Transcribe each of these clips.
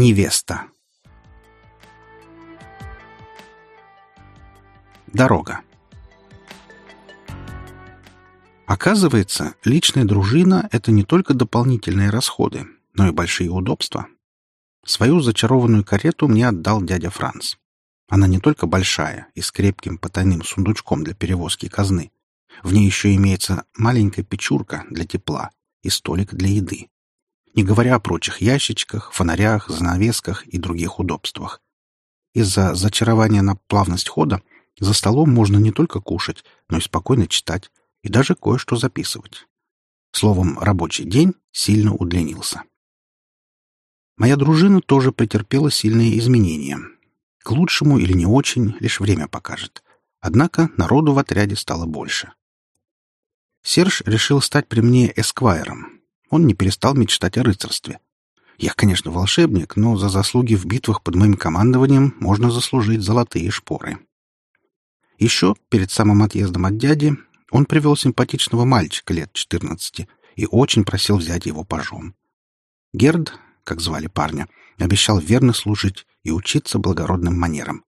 Невеста. Дорога. Оказывается, личная дружина — это не только дополнительные расходы, но и большие удобства. Свою зачарованную карету мне отдал дядя Франц. Она не только большая и с крепким потайным сундучком для перевозки казны. В ней еще имеется маленькая печурка для тепла и столик для еды. Не говоря о прочих ящичках, фонарях, занавесках и других удобствах. Из-за зачарования на плавность хода за столом можно не только кушать, но и спокойно читать и даже кое-что записывать. Словом, рабочий день сильно удлинился. Моя дружина тоже претерпела сильные изменения. К лучшему или не очень, лишь время покажет. Однако народу в отряде стало больше. Серж решил стать при мне эсквайром. Он не перестал мечтать о рыцарстве. Я, конечно, волшебник, но за заслуги в битвах под моим командованием можно заслужить золотые шпоры. Еще перед самым отъездом от дяди он привел симпатичного мальчика лет 14 и очень просил взять его пажом. Герд, как звали парня, обещал верно служить и учиться благородным манерам.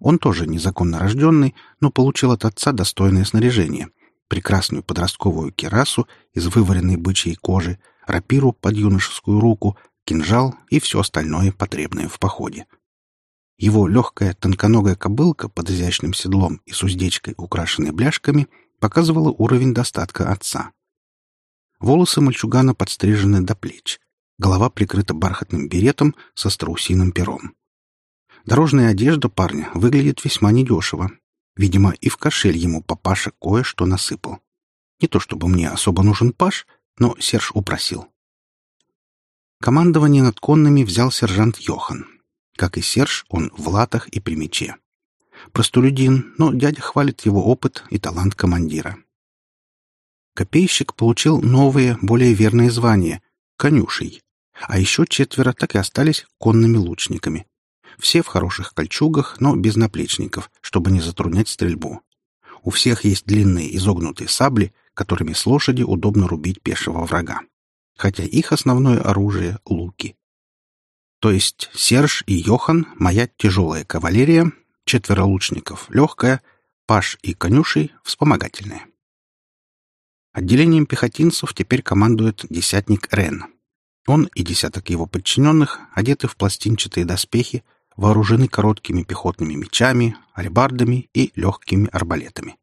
Он тоже незаконно рожденный, но получил от отца достойное снаряжение — прекрасную подростковую кирасу из вываренной бычьей кожи, рапиру под юношескую руку, кинжал и все остальное потребное в походе. Его легкая тонконогая кобылка под изящным седлом и с уздечкой, украшенной бляшками, показывала уровень достатка отца. Волосы мальчугана подстрижены до плеч, голова прикрыта бархатным беретом со страусиным пером. Дорожная одежда парня выглядит весьма недешево. Видимо, и в кошель ему папаша кое-что насыпал. Не то чтобы мне особо нужен паш, но Серж упросил. Командование над конными взял сержант Йохан. Как и Серж, он в латах и при мече. Простолюдин, но дядя хвалит его опыт и талант командира. Копейщик получил новые, более верные звания — конюшей. А еще четверо так и остались конными лучниками. Все в хороших кольчугах, но без наплечников, чтобы не затруднять стрельбу. У всех есть длинные изогнутые сабли, которыми с лошади удобно рубить пешего врага. Хотя их основное оружие — луки. То есть Серж и Йохан — моя тяжелая кавалерия, четверо лучников — легкая, Паш и конюшей — вспомогательная. Отделением пехотинцев теперь командует десятник Рен. Он и десяток его подчиненных одеты в пластинчатые доспехи, вооружены короткими пехотными мечами, алебардами и легкими арбалетами.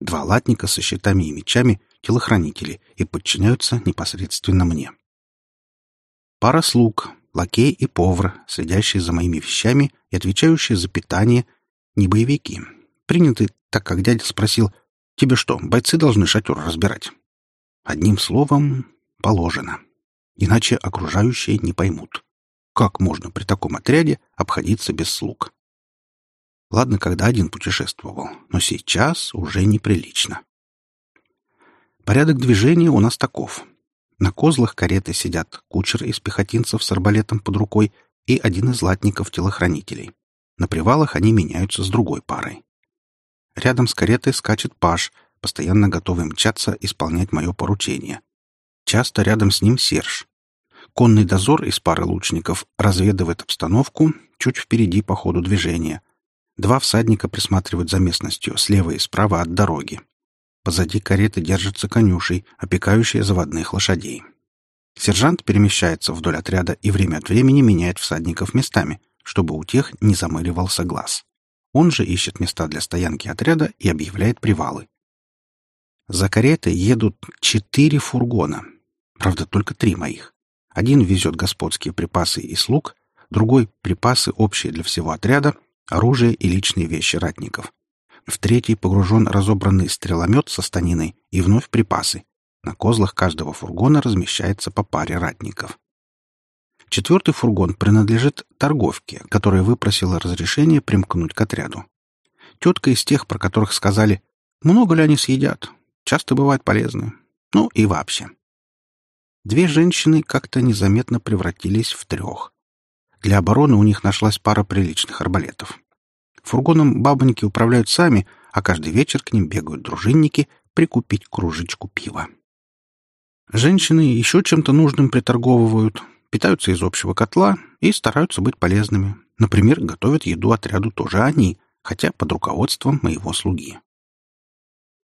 Два латника со щитами и мечами — телохранители и подчиняются непосредственно мне. Пара слуг, лакей и повар, следящие за моими вещами и отвечающие за питание, не боевики. Приняты, так как дядя спросил, «Тебе что, бойцы должны шатер разбирать?» Одним словом, положено. Иначе окружающие не поймут. Как можно при таком отряде обходиться без слуг? Ладно, когда один путешествовал, но сейчас уже неприлично. Порядок движения у нас таков. На козлах кареты сидят кучер из пехотинцев с арбалетом под рукой и один из латников-телохранителей. На привалах они меняются с другой парой. Рядом с каретой скачет паш, постоянно готовый мчаться исполнять мое поручение. Часто рядом с ним Серж. Конный дозор из пары лучников разведывает обстановку чуть впереди по ходу движения. Два всадника присматривают за местностью слева и справа от дороги. Позади кареты держится конюшей, опекающая заводных лошадей. Сержант перемещается вдоль отряда и время от времени меняет всадников местами — чтобы у тех не замыливался глаз. Он же ищет места для стоянки отряда и объявляет привалы. За каретой едут четыре фургона. Правда, только три моих. Один везет господские припасы и слуг, другой — припасы общие для всего отряда, оружие и личные вещи ратников. В третий погружен разобранный стреломет со станиной и вновь припасы. На козлах каждого фургона размещается по паре ратников. Четвертый фургон принадлежит торговке, которая выпросила разрешение примкнуть к отряду. Тетка из тех, про которых сказали, много ли они съедят, часто бывает полезны. Ну и вообще. Две женщины как-то незаметно превратились в трех. Для обороны у них нашлась пара приличных арбалетов. Фургоном бабоньки управляют сами, а каждый вечер к ним бегают дружинники прикупить кружечку пива. Женщины еще чем-то нужным приторговывают, питаются из общего котла и стараются быть полезными. Например, готовят еду отряду тоже они, хотя под руководством моего слуги.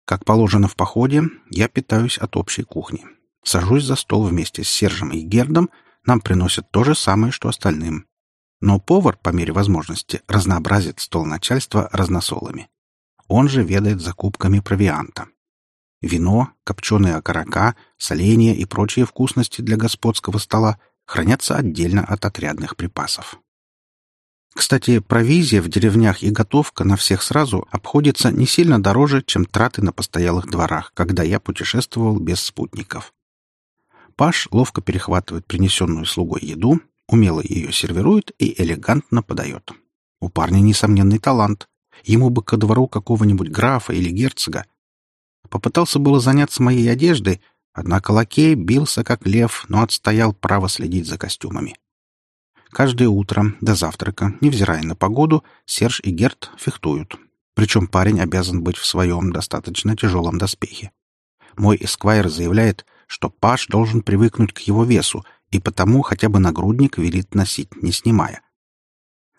Как положено в походе, я питаюсь от общей кухни. Сажусь за стол вместе с Сержем и Гердом, нам приносят то же самое, что остальным. Но повар, по мере возможности, разнообразит стол начальства разносолами. Он же ведает закупками провианта. Вино, копченые окорока, соленья и прочие вкусности для господского стола хранятся отдельно от отрядных припасов. Кстати, провизия в деревнях и готовка на всех сразу обходится не сильно дороже, чем траты на постоялых дворах, когда я путешествовал без спутников. Паш ловко перехватывает принесенную слугой еду, умело ее сервирует и элегантно подает. У парня несомненный талант. Ему бы ко двору какого-нибудь графа или герцога, Попытался было заняться моей одеждой, однако лакей бился как лев, но отстоял право следить за костюмами. Каждое утро до завтрака, невзирая на погоду, Серж и Герт фехтуют. Причем парень обязан быть в своем достаточно тяжелом доспехе. Мой эсквайр заявляет, что Паш должен привыкнуть к его весу, и потому хотя бы нагрудник велит носить, не снимая.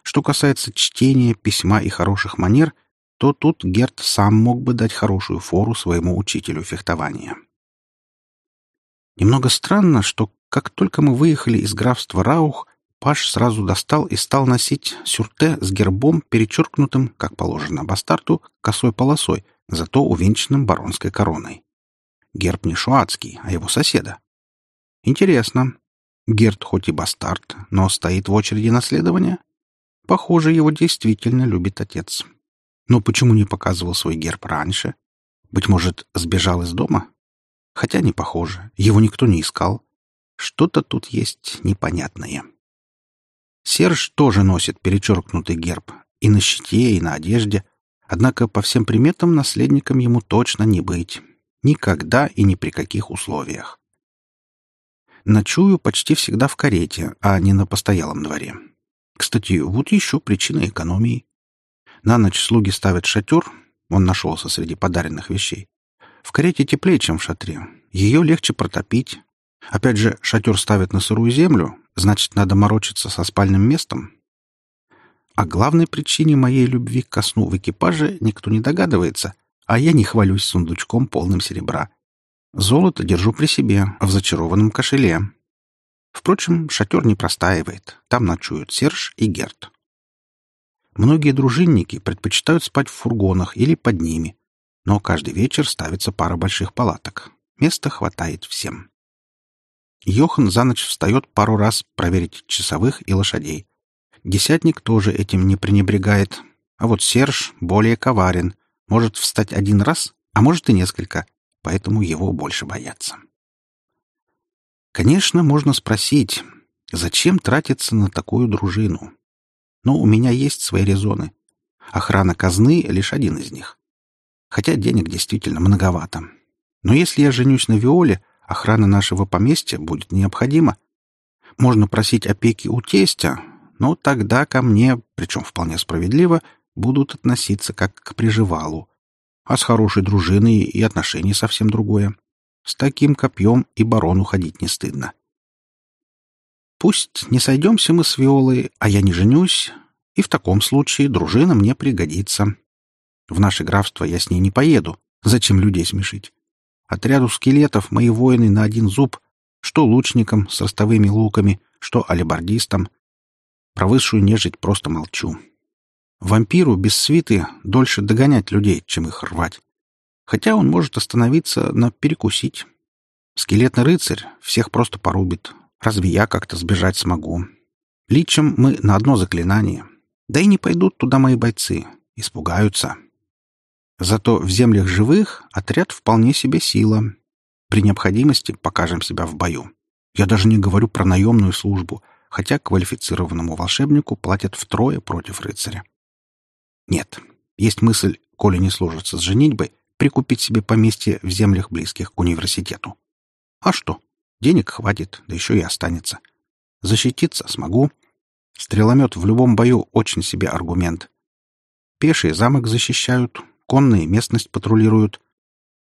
Что касается чтения, письма и хороших манер — то тут Герт сам мог бы дать хорошую фору своему учителю фехтования. Немного странно, что как только мы выехали из графства Раух, Паш сразу достал и стал носить сюрте с гербом, перечеркнутым, как положено бастарту, косой полосой, зато увенчанным баронской короной. Герб не шуатский, а его соседа. Интересно. Герд хоть и бастард, но стоит в очереди наследования? Похоже, его действительно любит отец. Но почему не показывал свой герб раньше? Быть может, сбежал из дома? Хотя не похоже, его никто не искал. Что-то тут есть непонятное. Серж тоже носит перечеркнутый герб и на щите, и на одежде, однако по всем приметам наследником ему точно не быть. Никогда и ни при каких условиях. Ночую почти всегда в карете, а не на постоялом дворе. Кстати, вот еще причина экономии. На ночь слуги ставят шатер, он нашелся среди подаренных вещей. В карете теплее, чем в шатре. Ее легче протопить. Опять же, шатер ставят на сырую землю, значит, надо морочиться со спальным местом. О главной причине моей любви к сну в экипаже никто не догадывается, а я не хвалюсь сундучком, полным серебра. Золото держу при себе, в зачарованном кошеле. Впрочем, шатер не простаивает. Там ночуют Серж и Герт. Многие дружинники предпочитают спать в фургонах или под ними, но каждый вечер ставится пара больших палаток. Места хватает всем. Йохан за ночь встает пару раз проверить часовых и лошадей. Десятник тоже этим не пренебрегает, а вот Серж более коварен, может встать один раз, а может и несколько, поэтому его больше боятся. Конечно, можно спросить, зачем тратиться на такую дружину? Но у меня есть свои резоны. Охрана казны — лишь один из них. Хотя денег действительно многовато. Но если я женюсь на Виоле, охрана нашего поместья будет необходима. Можно просить опеки у тестя, но тогда ко мне, причем вполне справедливо, будут относиться как к приживалу. А с хорошей дружиной и отношения совсем другое. С таким копьем и барону ходить не стыдно. Пусть не сойдемся мы с Виолой, а я не женюсь, и в таком случае дружина мне пригодится. В наше графство я с ней не поеду. Зачем людей смешить? Отряду скелетов мои воины на один зуб, что лучникам с ростовыми луками, что алебардистам. Про высшую нежить просто молчу. Вампиру без свиты дольше догонять людей, чем их рвать. Хотя он может остановиться на перекусить. Скелетный рыцарь всех просто порубит, Разве я как-то сбежать смогу? Личем мы на одно заклинание. Да и не пойдут туда мои бойцы. Испугаются. Зато в землях живых отряд вполне себе сила. При необходимости покажем себя в бою. Я даже не говорю про наемную службу, хотя квалифицированному волшебнику платят втрое против рыцаря. Нет, есть мысль, коли не сложится с женитьбой, прикупить себе поместье в землях, близких к университету. А что? Денег хватит, да еще и останется. Защититься смогу. Стреломет в любом бою очень себе аргумент. Пешие замок защищают, конные местность патрулируют.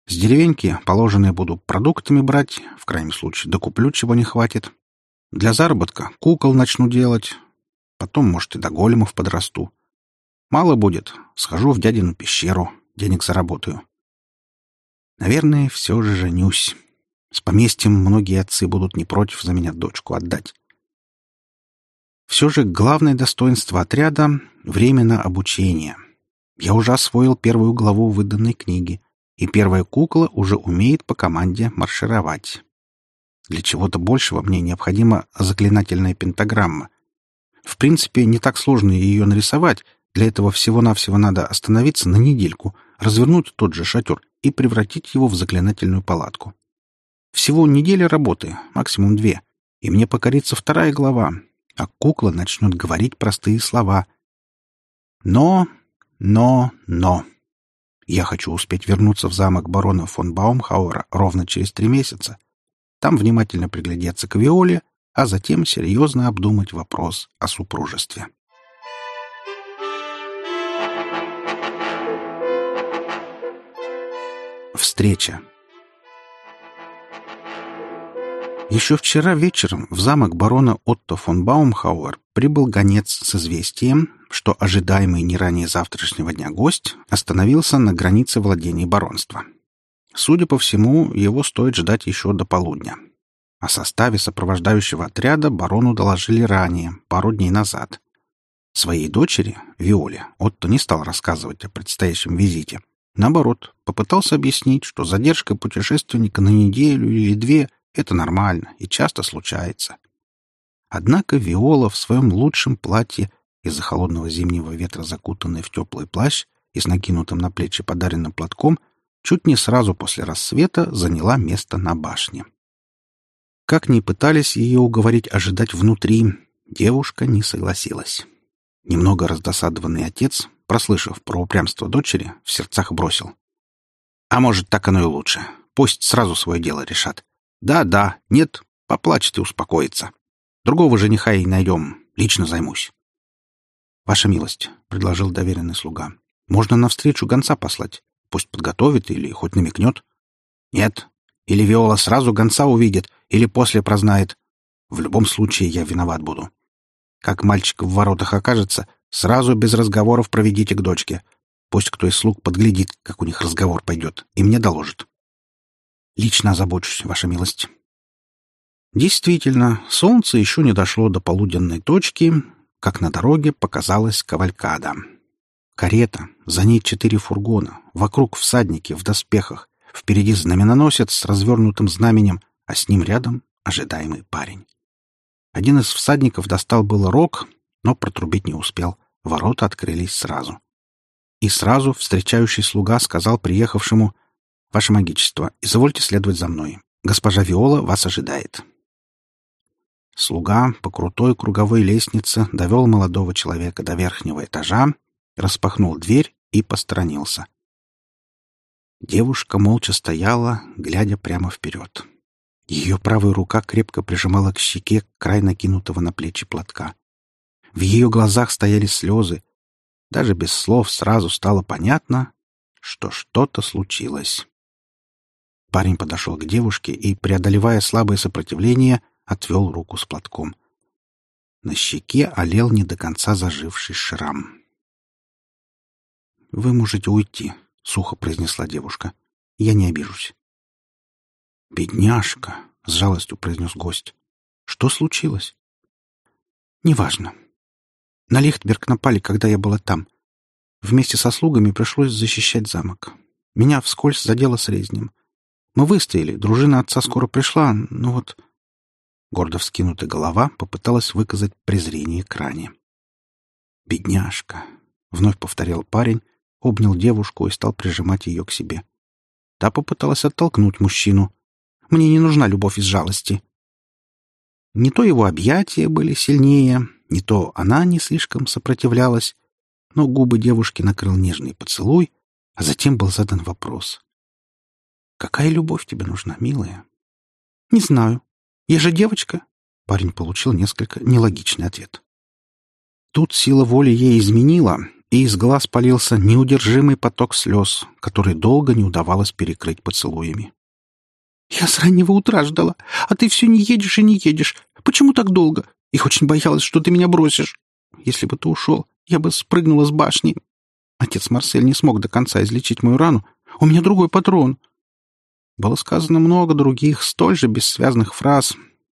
С деревеньки положенные буду продуктами брать, в крайнем случае докуплю, чего не хватит. Для заработка кукол начну делать. Потом, может, и до големов подрасту. Мало будет. Схожу в дядину пещеру, денег заработаю. Наверное, все же женюсь. С поместьем многие отцы будут не против за меня дочку отдать. Все же главное достоинство отряда — время на обучение. Я уже освоил первую главу выданной книги, и первая кукла уже умеет по команде маршировать. Для чего-то большего мне необходима заклинательная пентаграмма. В принципе, не так сложно ее нарисовать, для этого всего-навсего надо остановиться на недельку, развернуть тот же шатер и превратить его в заклинательную палатку. Всего неделя работы, максимум две, и мне покорится вторая глава, а кукла начнет говорить простые слова. Но, но, но. Я хочу успеть вернуться в замок барона фон Баумхауэра ровно через три месяца. Там внимательно приглядеться к Виоле, а затем серьезно обдумать вопрос о супружестве. Встреча. Еще вчера вечером в замок барона Отто фон Баумхауэр прибыл гонец с известием, что ожидаемый не ранее завтрашнего дня гость остановился на границе владений баронства. Судя по всему, его стоит ждать еще до полудня. О составе сопровождающего отряда барону доложили ранее, пару дней назад. Своей дочери, Виоле, Отто не стал рассказывать о предстоящем визите, Наоборот, попытался объяснить, что задержка путешественника на неделю или две — это нормально и часто случается. Однако Виола в своем лучшем платье, из-за холодного зимнего ветра закутанной в теплый плащ и с накинутым на плечи подаренным платком, чуть не сразу после рассвета заняла место на башне. Как ни пытались ее уговорить ожидать внутри, девушка не согласилась. Немного раздосадованный отец прослышав про упрямство дочери, в сердцах бросил. «А может, так оно и лучше. Пусть сразу свое дело решат. Да-да, нет, поплачет и успокоится. Другого жениха и найдем, лично займусь». «Ваша милость», — предложил доверенный слуга, — «можно навстречу гонца послать. Пусть подготовит или хоть намекнет». «Нет, или Виола сразу гонца увидит, или после прознает. В любом случае я виноват буду. Как мальчик в воротах окажется, Сразу без разговоров проведите к дочке. Пусть кто из слуг подглядит, как у них разговор пойдет, и мне доложит. Лично озабочусь, ваша милость. Действительно, солнце еще не дошло до полуденной точки, как на дороге показалась кавалькада. Карета, за ней четыре фургона, вокруг всадники в доспехах, впереди знаменоносец с развернутым знаменем, а с ним рядом ожидаемый парень. Один из всадников достал было рог, но протрубить не успел. Ворота открылись сразу. И сразу встречающий слуга сказал приехавшему «Ваше магичество, извольте следовать за мной. Госпожа Виола вас ожидает». Слуга по крутой круговой лестнице довел молодого человека до верхнего этажа, распахнул дверь и посторонился. Девушка молча стояла, глядя прямо вперед. Ее правая рука крепко прижимала к щеке край накинутого на плечи платка. В ее глазах стояли слезы. Даже без слов сразу стало понятно, что что-то случилось. Парень подошел к девушке и, преодолевая слабое сопротивление, отвел руку с платком. На щеке олел не до конца заживший шрам. «Вы можете уйти», — сухо произнесла девушка. «Я не обижусь». «Бедняжка», — с жалостью произнес гость. «Что случилось?» «Неважно. На Лихтберг напали, когда я была там. Вместе со слугами пришлось защищать замок. Меня вскользь задело срезнем. Мы выстояли, дружина отца скоро пришла, но вот... Гордо вскинутая голова попыталась выказать презрение к ране. «Бедняжка!» — вновь повторил парень, обнял девушку и стал прижимать ее к себе. Та попыталась оттолкнуть мужчину. «Мне не нужна любовь из жалости». Не то его объятия были сильнее, не то она не слишком сопротивлялась, но губы девушки накрыл нежный поцелуй, а затем был задан вопрос. «Какая любовь тебе нужна, милая?» «Не знаю. Я же девочка». Парень получил несколько нелогичный ответ. Тут сила воли ей изменила, и из глаз полился неудержимый поток слез, который долго не удавалось перекрыть поцелуями. «Я с раннего утра ждала, а ты все не едешь и не едешь. Почему так долго? Ich очень боялась, что ты меня бросишь. Если бы ты ушел, я бы спрыгнула с башни. Отец Марсель не смог до конца излечить мою рану. У меня другой патрон. Было сказано много других, столь же бессвязных фраз,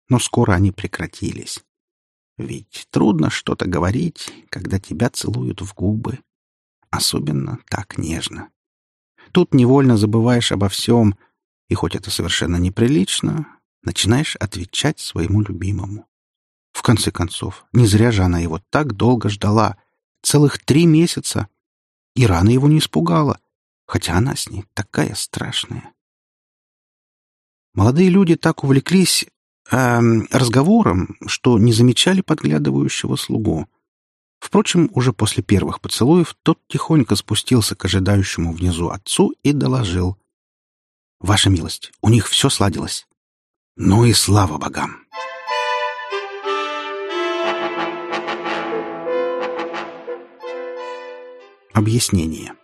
но скоро они прекратились. Ведь трудно что-то говорить, когда тебя целуют в губы. Особенно так нежно. Тут невольно забываешь обо всем, и хоть это совершенно неприлично, начинаешь отвечать своему любимому. В конце концов, не зря же она его так долго ждала. Целых три месяца. И рано его не испугала, хотя она с ней такая страшная. Молодые люди так увлеклись э, разговором, что не замечали подглядывающего слугу. Впрочем, уже после первых поцелуев тот тихонько спустился к ожидающему внизу отцу и доложил. «Ваша милость, у них все сладилось». «Ну и слава богам!» Объяснение.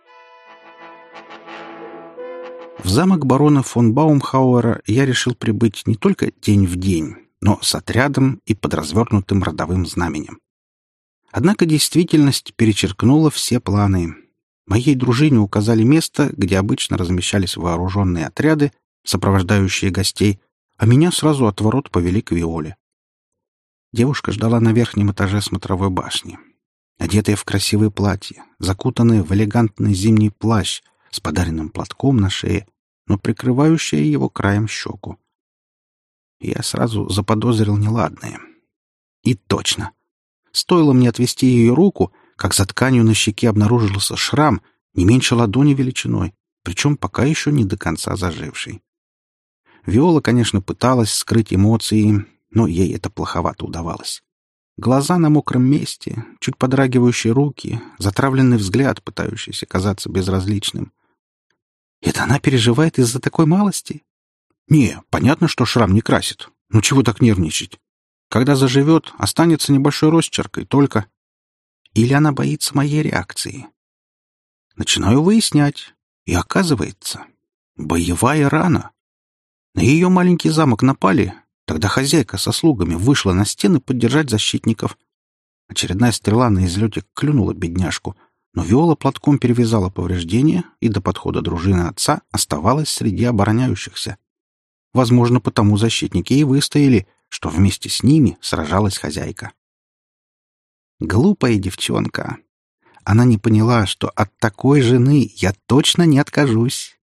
В замок барона фон Баумхауэра я решил прибыть не только день в день, но с отрядом и под развернутым родовым знаменем. Однако действительность перечеркнула все планы. Моей дружине указали место, где обычно размещались вооруженные отряды, сопровождающие гостей, а меня сразу от ворот повели к Виоле. Девушка ждала на верхнем этаже смотровой башни одетая в красивое платье, закутанная в элегантный зимний плащ с подаренным платком на шее, но прикрывающая его краем щеку. Я сразу заподозрил неладное. И точно. Стоило мне отвести ее руку, как за тканью на щеке обнаружился шрам не меньше ладони величиной, причем пока еще не до конца заживший. Виола, конечно, пыталась скрыть эмоции, но ей это плоховато удавалось. Глаза на мокром месте, чуть подрагивающие руки, затравленный взгляд, пытающийся казаться безразличным. Это она переживает из-за такой малости? Не, понятно, что шрам не красит. Ну чего так нервничать? Когда заживет, останется небольшой росчерк, и только... Или она боится моей реакции? Начинаю выяснять. И оказывается, боевая рана. На ее маленький замок напали, Тогда хозяйка со слугами вышла на стены поддержать защитников. Очередная стрела на излете клюнула бедняжку, но Виола платком перевязала повреждения и до подхода дружины отца оставалась среди обороняющихся. Возможно, потому защитники и выстояли, что вместе с ними сражалась хозяйка. Глупая девчонка. Она не поняла, что от такой жены я точно не откажусь.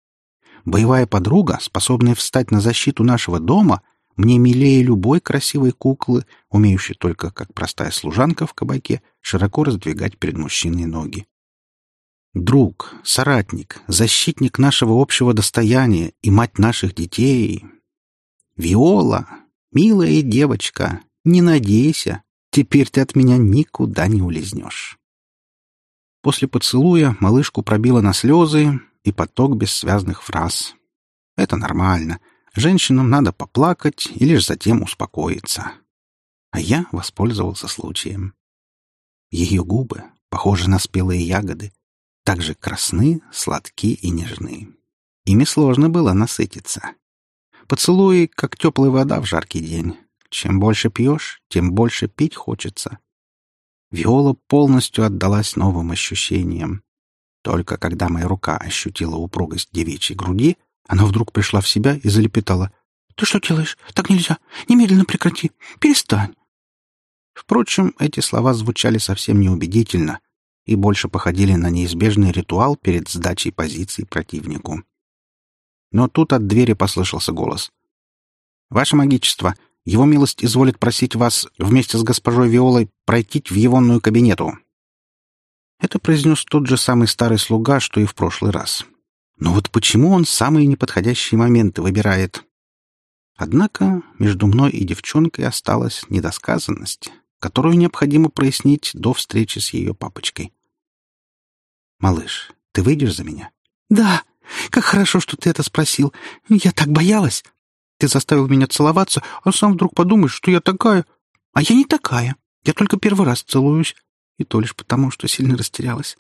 Боевая подруга, способная встать на защиту нашего дома, мне милее любой красивой куклы, умеющей только, как простая служанка в кабаке, широко раздвигать перед мужчиной ноги. Друг, соратник, защитник нашего общего достояния и мать наших детей. Виола, милая девочка, не надейся, теперь ты от меня никуда не улизнешь. После поцелуя малышку пробило на слезы и поток бессвязных фраз. Это нормально. Женщинам надо поплакать и лишь затем успокоиться. А я воспользовался случаем. Ее губы, похожи на спелые ягоды, также красны, сладки и нежны. Ими сложно было насытиться. Поцелуи, как теплая вода в жаркий день. Чем больше пьешь, тем больше пить хочется. Виола полностью отдалась новым ощущениям. Только когда моя рука ощутила упругость девичьей груди — она вдруг пришла в себя и залепетала. «Ты что делаешь? Так нельзя! Немедленно прекрати! Перестань!» Впрочем, эти слова звучали совсем неубедительно и больше походили на неизбежный ритуал перед сдачей позиций противнику. Но тут от двери послышался голос. «Ваше магичество, его милость изволит просить вас вместе с госпожой Виолой пройти в егонную кабинету». Это произнес тот же самый старый слуга, что и в прошлый раз. Но вот почему он самые неподходящие моменты выбирает? Однако между мной и девчонкой осталась недосказанность, которую необходимо прояснить до встречи с ее папочкой. «Малыш, ты выйдешь за меня?» «Да! Как хорошо, что ты это спросил. Я так боялась. Ты заставил меня целоваться, а сам вдруг подумаешь, что я такая. А я не такая. Я только первый раз целуюсь, и то лишь потому, что сильно растерялась.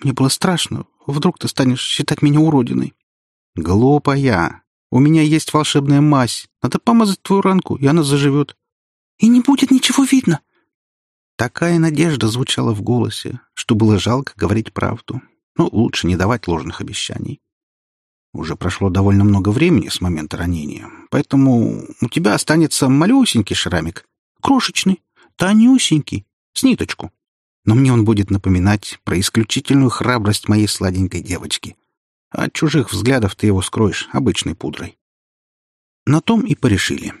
Мне было страшно. Вдруг ты станешь считать меня уродиной. Глупая. У меня есть волшебная мазь. Надо помазать твою ранку, и она заживет. И не будет ничего видно. Такая надежда звучала в голосе, что было жалко говорить правду. Но лучше не давать ложных обещаний. Уже прошло довольно много времени с момента ранения, поэтому у тебя останется малюсенький шрамик. Крошечный, тонюсенький, с ниточку. Но мне он будет напоминать про исключительную храбрость моей сладенькой девочки. От чужих взглядов ты его скроешь обычной пудрой. На том и порешили.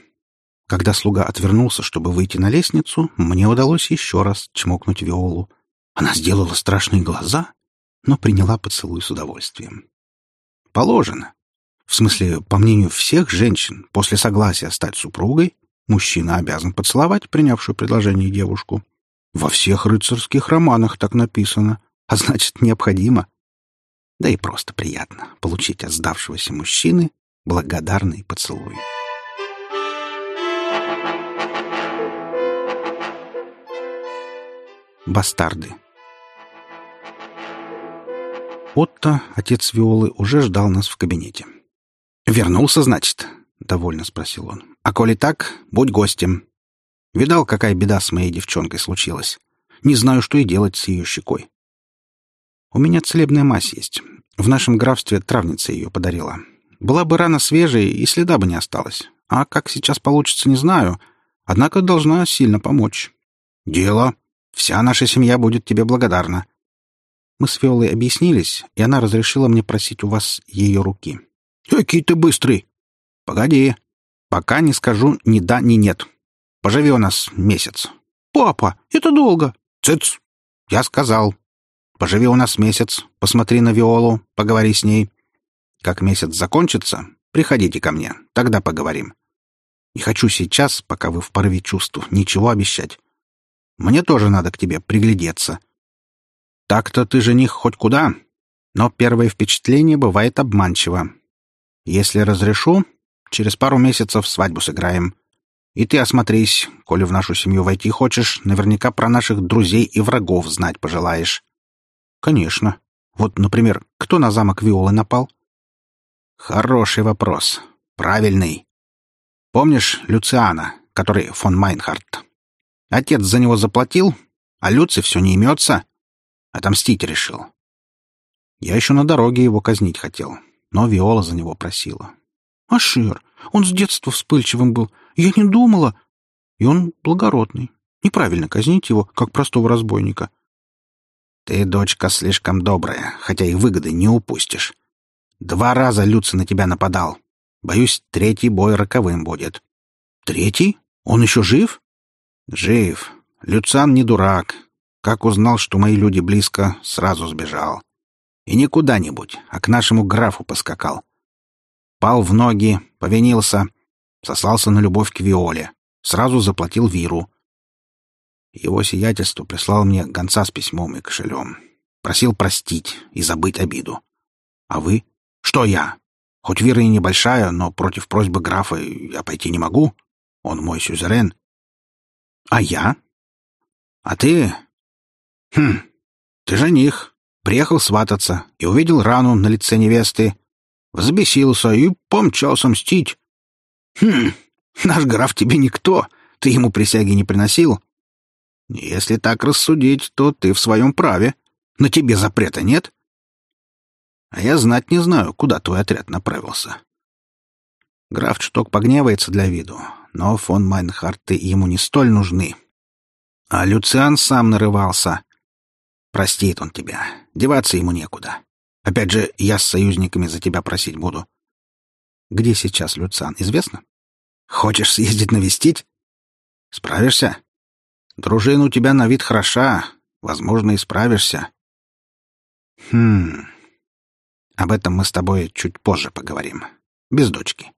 Когда слуга отвернулся, чтобы выйти на лестницу, мне удалось еще раз чмокнуть Виолу. Она сделала страшные глаза, но приняла поцелуй с удовольствием. Положено. В смысле, по мнению всех женщин, после согласия стать супругой, мужчина обязан поцеловать принявшую предложение девушку. Во всех рыцарских романах так написано, а значит, необходимо. Да и просто приятно получить от сдавшегося мужчины благодарный поцелуй. Бастарды. Отто, отец Виолы, уже ждал нас в кабинете. «Вернулся, значит?» — довольно спросил он. «А коли так, будь гостем. Видал, какая беда с моей девчонкой случилась? Не знаю, что и делать с ее щекой. У меня целебная мазь есть. В нашем графстве травница ее подарила. Была бы рана свежая, и следа бы не осталось. А как сейчас получится, не знаю. Однако должна сильно помочь. Дело. Вся наша семья будет тебе благодарна. Мы с Фиолой объяснились, и она разрешила мне просить у вас ее руки. Какие ты быстрый! Погоди. Пока не скажу ни да, ни нет. Поживи у нас месяц. Папа, это долго. Цыц! Я сказал. Поживи у нас месяц, посмотри на Виолу, поговори с ней. Как месяц закончится, приходите ко мне, тогда поговорим. Не хочу сейчас, пока вы в порыве чувств, ничего обещать. Мне тоже надо к тебе приглядеться. Так-то ты жених хоть куда, но первое впечатление бывает обманчиво. Если разрешу, через пару месяцев свадьбу сыграем. И ты осмотрись, коли в нашу семью войти хочешь, наверняка про наших друзей и врагов знать пожелаешь. Конечно. Вот, например, кто на замок Виолы напал? Хороший вопрос. Правильный. Помнишь Люциана, который фон Майнхарт? Отец за него заплатил, а Люци все неймется. Отомстить решил. Я еще на дороге его казнить хотел, но Виола за него просила. «Ашир, он с детства вспыльчивым был. Я не думала. И он благородный. Неправильно казнить его, как простого разбойника». «Ты, дочка, слишком добрая, хотя и выгоды не упустишь. Два раза Люци на тебя нападал. Боюсь, третий бой роковым будет». «Третий? Он еще жив?» Жив. Люцан не дурак. Как узнал, что мои люди близко, сразу сбежал. И не куда-нибудь, а к нашему графу поскакал. Пал в ноги, повинился, сослался на любовь к Виоле. Сразу заплатил Виру. Его сиятельство прислал мне гонца с письмом и кошелем. Просил простить и забыть обиду. А вы? Что я? Хоть Вира и небольшая, но против просьбы графа я пойти не могу. Он мой сюзерен, а я? А ты? Хм, ты жених. Приехал свататься и увидел рану на лице невесты. Взбесился и помчался мстить. Хм, наш граф тебе никто. Ты ему присяги не приносил. Если так рассудить, то ты в своем праве. На тебе запрета нет. А я знать не знаю, куда твой отряд направился. Граф чуток погневается для виду, но фон Майнхарты ему не столь нужны. А Люциан сам нарывался. Простит он тебя. Деваться ему некуда. Опять же, я с союзниками за тебя просить буду. Где сейчас Люциан, известно? Хочешь съездить навестить? Справишься? Дружина у тебя на вид хороша. Возможно, и справишься. Хм... Об этом мы с тобой чуть позже поговорим. Без дочки.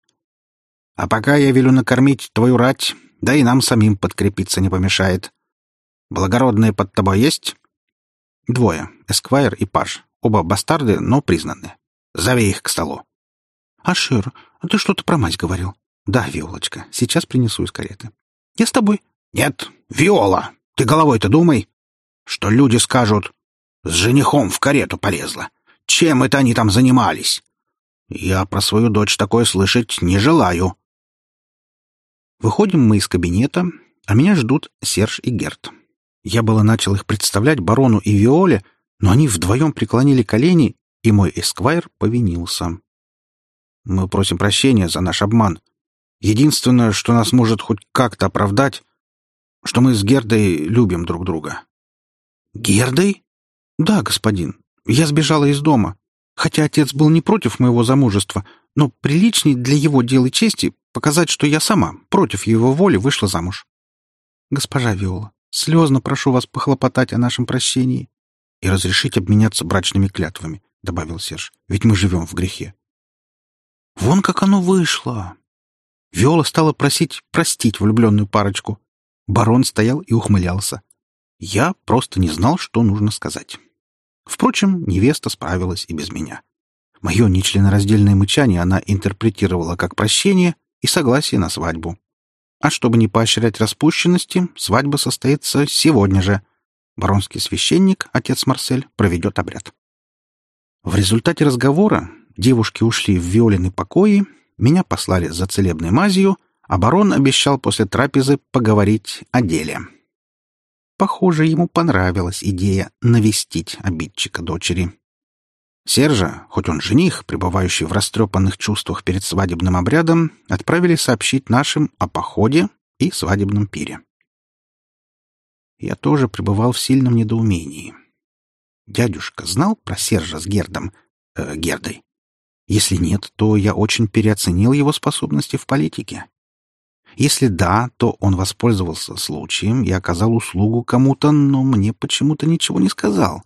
А пока я велю накормить твою рать, да и нам самим подкрепиться не помешает. Благородные под тобой есть? Двое, Эсквайр и Паж. Оба бастарды, но признанные. Зови их к столу. Ашир, а ты что-то про мать говорил? Да, Виолочка, сейчас принесу из кареты. Я с тобой. Нет, Виола, ты головой-то думай. Что люди скажут? С женихом в карету полезла. Чем это они там занимались? Я про свою дочь такое слышать не желаю. Выходим мы из кабинета, А меня ждут Серж и Герт. Я было начал их представлять барону и Виоле, но они вдвоем преклонили колени, и мой эсквайр повинился. Мы просим прощения за наш обман. Единственное, что нас может хоть как-то оправдать, что мы с Гердой любим друг друга. Гердой? Да, господин. Я сбежала из дома. Хотя отец был не против моего замужества, но приличней для его дел и чести показать, что я сама, против его воли, вышла замуж. Госпожа Виола, слезно прошу вас похлопотать о нашем прощении и разрешить обменяться брачными клятвами, — добавил Серж, — ведь мы живем в грехе. Вон как оно вышло. Виола стала просить простить влюбленную парочку. Барон стоял и ухмылялся. Я просто не знал, что нужно сказать. Впрочем, невеста справилась и без меня. Мое нечленораздельное мычание она интерпретировала как прощение и согласие на свадьбу. А чтобы не поощрять распущенности, свадьба состоится сегодня же. Баронский священник, отец Марсель, проведет обряд. В результате разговора девушки ушли в Виолины покои, меня послали за целебной мазью, а барон обещал после трапезы поговорить о деле. Похоже, ему понравилась идея навестить обидчика дочери. Сержа, хоть он жених, пребывающий в растрепанных чувствах перед свадебным обрядом, отправили сообщить нашим о походе и свадебном пире. Я тоже пребывал в сильном недоумении. Дядюшка знал про Сержа с Гердом, э, Гердой? Если нет, то я очень переоценил его способности в политике. Если да, то он воспользовался случаем и оказал услугу кому-то, но мне почему-то ничего не сказал.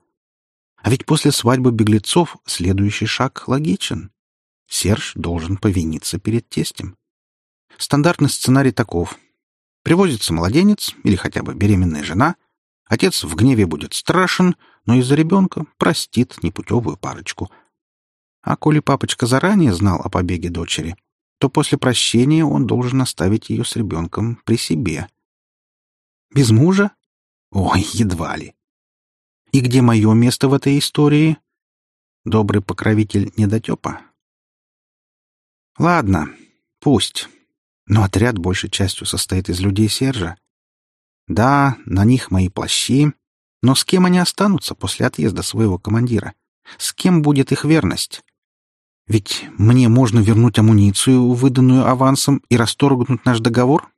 А ведь после свадьбы беглецов следующий шаг логичен. Серж должен повиниться перед тестем. Стандартный сценарий таков. Привозится младенец или хотя бы беременная жена. Отец в гневе будет страшен, но из-за ребенка простит непутевую парочку. А коли папочка заранее знал о побеге дочери, то после прощения он должен оставить ее с ребенком при себе. Без мужа? Ой, едва ли. И где мое место в этой истории? Добрый покровитель недотепа? Ладно, пусть. Но отряд большей частью состоит из людей Сержа. Да, на них мои плащи, но с кем они останутся после отъезда своего командира? С кем будет их верность? Ведь мне можно вернуть амуницию, выданную авансом, и расторгнуть наш договор?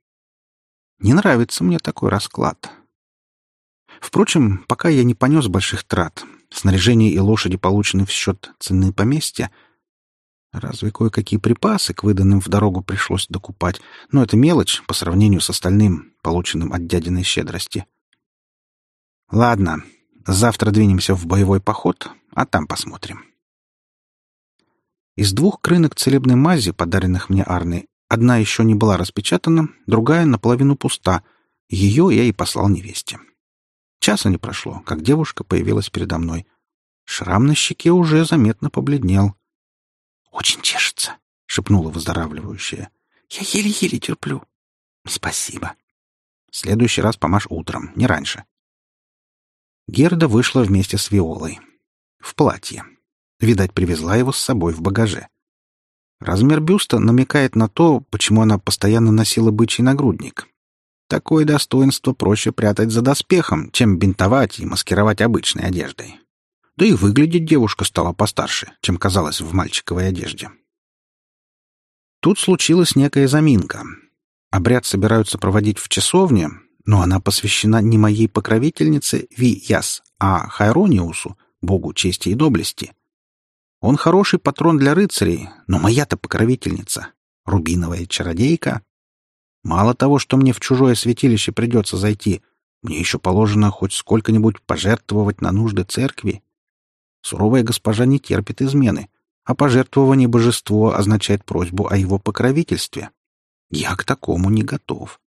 Не нравится мне такой расклад. Впрочем, пока я не понес больших трат. Снаряжение и лошади получены в счет цены поместья. Разве кое-какие припасы к выданным в дорогу пришлось докупать, но это мелочь по сравнению с остальным, полученным от дядиной щедрости. Ладно, завтра двинемся в боевой поход, а там посмотрим. Из двух крынок целебной мази, подаренных мне Арной, одна еще не была распечатана, другая наполовину пуста. Ее я и послал невесте. Часа не прошло, как девушка появилась передо мной. Шрам на щеке уже заметно побледнел. «Очень чешется», — шепнула выздоравливающая. «Я еле-еле терплю». «Спасибо. Следующий раз помажь утром, не раньше». Герда вышла вместе с Виолой. В платье. Видать, привезла его с собой в багаже. Размер бюста намекает на то, почему она постоянно носила бычий нагрудник. Такое достоинство проще прятать за доспехом, чем бинтовать и маскировать обычной одеждой. Да и выглядеть девушка стала постарше, чем казалось в мальчиковой одежде. Тут случилась некая заминка. Обряд собираются проводить в часовне, но она посвящена не моей покровительнице Ви-Яс, а Хайрониусу, богу чести и доблести. Он хороший патрон для рыцарей, но моя-то покровительница, рубиновая чародейка, Мало того, что мне в чужое святилище придется зайти, мне еще положено хоть сколько-нибудь пожертвовать на нужды церкви. Суровая госпожа не терпит измены, а пожертвование божеству означает просьбу о его покровительстве. Я к такому не готов.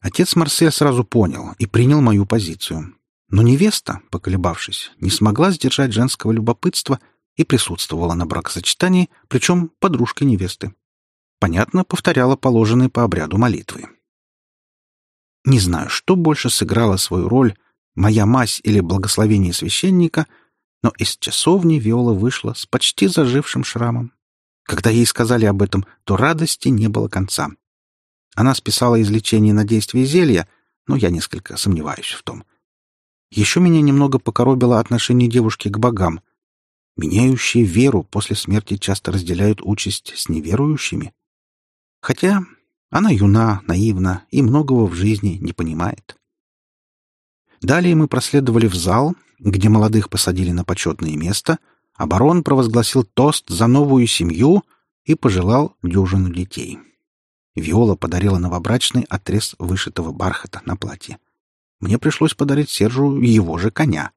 Отец Марсель сразу понял и принял мою позицию. Но невеста, поколебавшись, не смогла сдержать женского любопытства и присутствовала на бракосочетании, причем подружкой невесты понятно, повторяла положенные по обряду молитвы. Не знаю, что больше сыграло свою роль, моя мазь или благословение священника, но из часовни Виола вышла с почти зажившим шрамом. Когда ей сказали об этом, то радости не было конца. Она списала излечение на действие зелья, но я несколько сомневаюсь в том. Еще меня немного покоробило отношение девушки к богам. Меняющие веру после смерти часто разделяют участь с неверующими. Хотя она юна, наивна и многого в жизни не понимает. Далее мы проследовали в зал, где молодых посадили на почетное место, а барон провозгласил тост за новую семью и пожелал дюжину детей. Виола подарила новобрачный отрез вышитого бархата на платье. Мне пришлось подарить Сержу его же коня.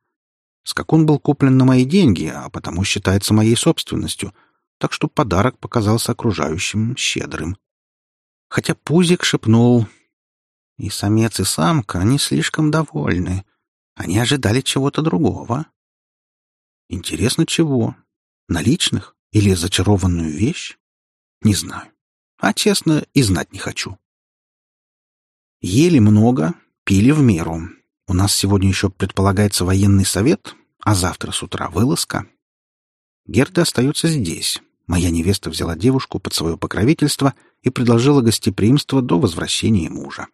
Скакун был куплен на мои деньги, а потому считается моей собственностью, так что подарок показался окружающим щедрым. Хотя Пузик шепнул, и самец, и самка, они слишком довольны. Они ожидали чего-то другого. Интересно, чего? Наличных или зачарованную вещь? Не знаю. А, честно, и знать не хочу. Ели много, пили в меру. У нас сегодня еще предполагается военный совет, а завтра с утра вылазка. Герда остается здесь. Моя невеста взяла девушку под свое покровительство и предложила гостеприимство до возвращения мужа.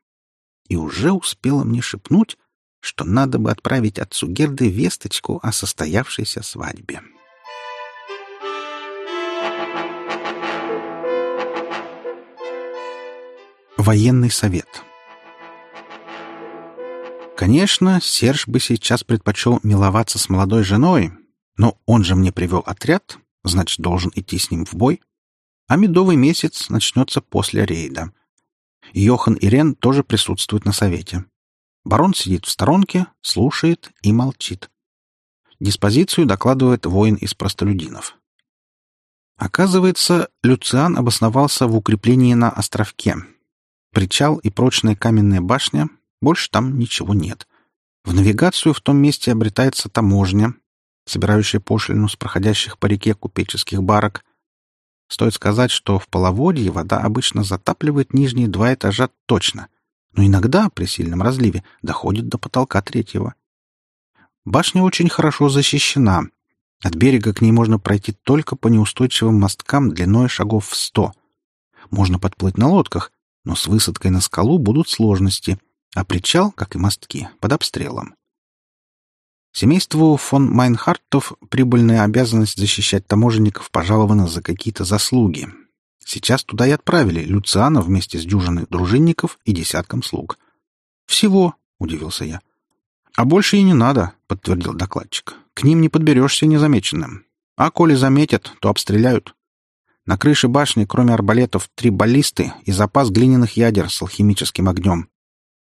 И уже успела мне шепнуть, что надо бы отправить отцу Герды весточку о состоявшейся свадьбе. Военный совет Конечно, Серж бы сейчас предпочел миловаться с молодой женой, но он же мне привел отряд, значит, должен идти с ним в бой. А медовый месяц начнется после рейда. Йохан и Рен тоже присутствуют на совете. Барон сидит в сторонке, слушает и молчит. Диспозицию докладывает воин из простолюдинов. Оказывается, Люциан обосновался в укреплении на островке. Причал и прочная каменная башня, больше там ничего нет. В навигацию в том месте обретается таможня, собирающая пошлину с проходящих по реке купеческих барок. Стоит сказать, что в половодье вода обычно затапливает нижние два этажа точно, но иногда при сильном разливе доходит до потолка третьего. Башня очень хорошо защищена. От берега к ней можно пройти только по неустойчивым мосткам длиной шагов в сто. Можно подплыть на лодках, но с высадкой на скалу будут сложности, а причал, как и мостки, под обстрелом. Семейству фон Майнхартов прибыльная обязанность защищать таможенников пожалована за какие-то заслуги. Сейчас туда и отправили Люциана вместе с дюжиной дружинников и десятком слуг. «Всего», — удивился я. «А больше и не надо», — подтвердил докладчик. «К ним не подберешься незамеченным. А коли заметят, то обстреляют. На крыше башни, кроме арбалетов, три баллисты и запас глиняных ядер с алхимическим огнем.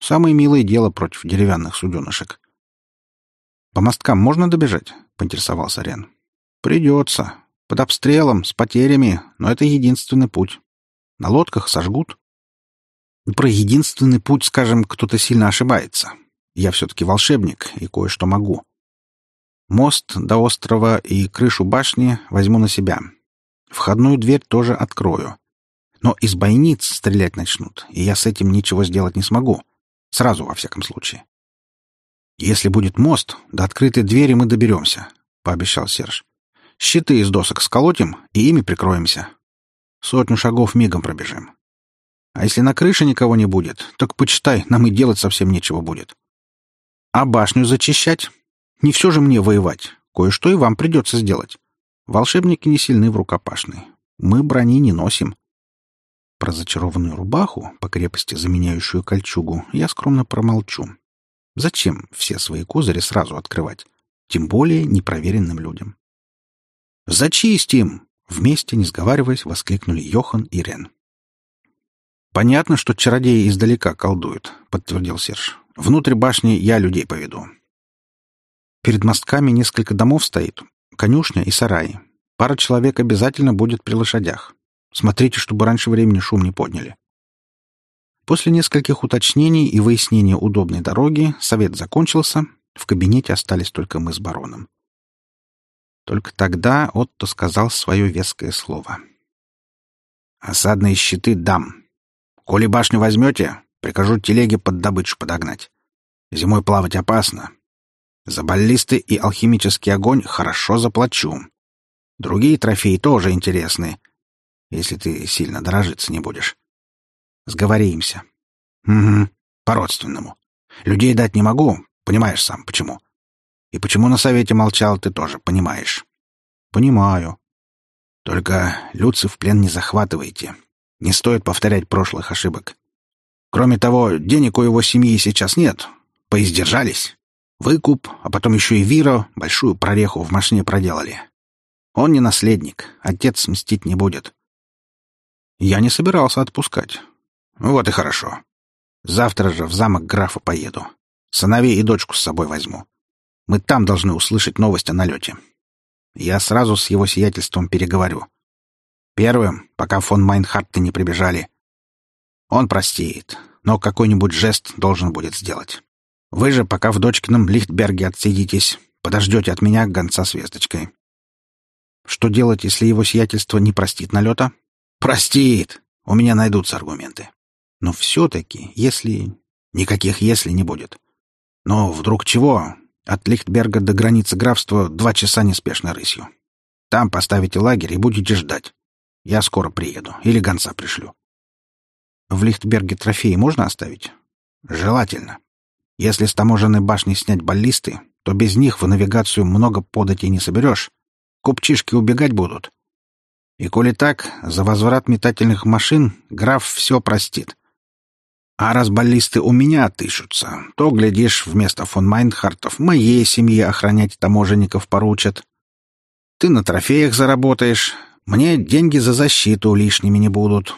Самое милое дело против деревянных суденышек. «По мосткам можно добежать?» — поинтересовался Рен. «Придется. Под обстрелом, с потерями, но это единственный путь. На лодках сожгут». «Про единственный путь, скажем, кто-то сильно ошибается. Я все-таки волшебник и кое-что могу. Мост до острова и крышу башни возьму на себя. Входную дверь тоже открою. Но из бойниц стрелять начнут, и я с этим ничего сделать не смогу. Сразу, во всяком случае. «Если будет мост, до открытой двери мы доберемся», — пообещал Серж. «Щиты из досок сколотим и ими прикроемся. Сотню шагов мигом пробежим. А если на крыше никого не будет, так почитай, нам и делать совсем нечего будет. А башню зачищать? Не все же мне воевать. Кое-что и вам придется сделать. Волшебники не сильны в рукопашной. Мы брони не носим. Про зачарованную рубаху, по крепости заменяющую кольчугу, я скромно промолчу. Зачем все свои козыри сразу открывать? Тем более непроверенным людям. «Зачистим!» — вместе, не сговариваясь, воскликнули Йохан и Рен. «Понятно, что чародеи издалека колдуют», — подтвердил Серж. «Внутрь башни я людей поведу». Перед мостками несколько домов стоит, конюшня и сараи. Пара человек обязательно будет при лошадях. Смотрите, чтобы раньше времени шум не подняли. После нескольких уточнений и выяснения удобной дороги совет закончился, в кабинете остались только мы с бароном. Только тогда Отто сказал свое веское слово. «Осадные щиты дам. Коли башню возьмете, прикажу телеге под добычу подогнать. Зимой плавать опасно. За баллисты и алхимический огонь хорошо заплачу. Другие трофеи тоже интересны, если ты сильно дорожиться не будешь. Сговоримся. Угу. По-родственному. Людей дать не могу, понимаешь сам, почему. И почему на совете молчал, ты тоже понимаешь. Понимаю. Только Люци в плен не захватывайте. Не стоит повторять прошлых ошибок. Кроме того, денег у его семьи сейчас нет. Поиздержались. Выкуп, а потом еще и Виро большую прореху в машине проделали. Он не наследник, отец мстить не будет. Я не собирался отпускать. Вот и хорошо. Завтра же в замок графа поеду. Сыновей и дочку с собой возьму. Мы там должны услышать новость о налете. Я сразу с его сиятельством переговорю. Первым, пока фон Майнхартты не прибежали. Он простеет, но какой-нибудь жест должен будет сделать. Вы же пока в дочкином Лихтберге отсидитесь, подождете от меня гонца с весточкой. Что делать, если его сиятельство не простит налета? Простит! У меня найдутся аргументы. Но все-таки, если... Никаких «если» не будет. Но вдруг чего? От Лихтберга до границы графства два часа неспешной рысью. Там поставите лагерь и будете ждать. Я скоро приеду. Или гонца пришлю. В Лихтберге трофеи можно оставить? Желательно. Если с таможенной башни снять баллисты, то без них в навигацию много податей не соберешь. Купчишки убегать будут. И коли так, за возврат метательных машин граф все простит. А раз баллисты у меня отыщутся, то, глядишь, вместо фон Майнхартов моей семье охранять таможенников поручат. Ты на трофеях заработаешь, мне деньги за защиту лишними не будут.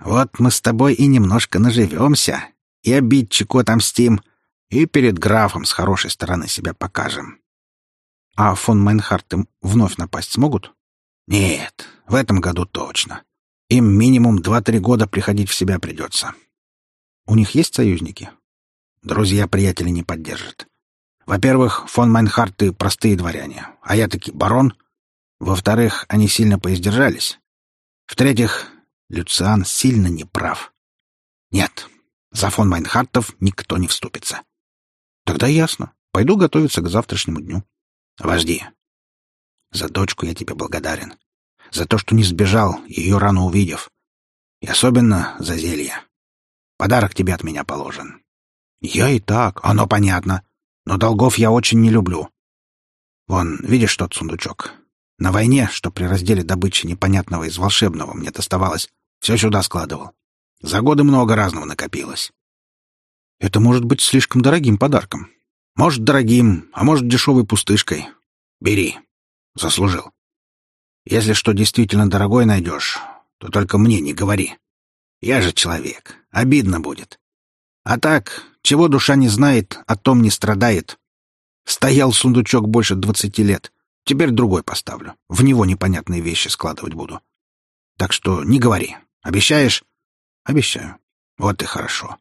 Вот мы с тобой и немножко наживемся, и обидчику отомстим, и перед графом с хорошей стороны себя покажем. А фон Майнхарты вновь напасть смогут? Нет, в этом году точно. Им минимум два-три года приходить в себя придется. У них есть союзники? Друзья-приятели не поддержат. Во-первых, фон Майнхарты — простые дворяне, а я таки барон. Во-вторых, они сильно поиздержались. В-третьих, Люциан сильно неправ. Нет, за фон Майнхартов никто не вступится. Тогда ясно. Пойду готовиться к завтрашнему дню. Вожди, за дочку я тебе благодарен. За то, что не сбежал, ее рано увидев. И особенно за зелье. Подарок тебе от меня положен. Я и так, оно понятно. Но долгов я очень не люблю. Вон, видишь тот сундучок? На войне, что при разделе добычи непонятного из волшебного мне доставалось, все сюда складывал. За годы много разного накопилось. Это может быть слишком дорогим подарком. Может, дорогим, а может, дешевой пустышкой. Бери. Заслужил. Если что действительно дорогое найдешь, то только мне не говори. Я же человек. Обидно будет. А так, чего душа не знает, о том не страдает. Стоял сундучок больше двадцати лет. Теперь другой поставлю. В него непонятные вещи складывать буду. Так что не говори. Обещаешь? Обещаю. Вот и хорошо.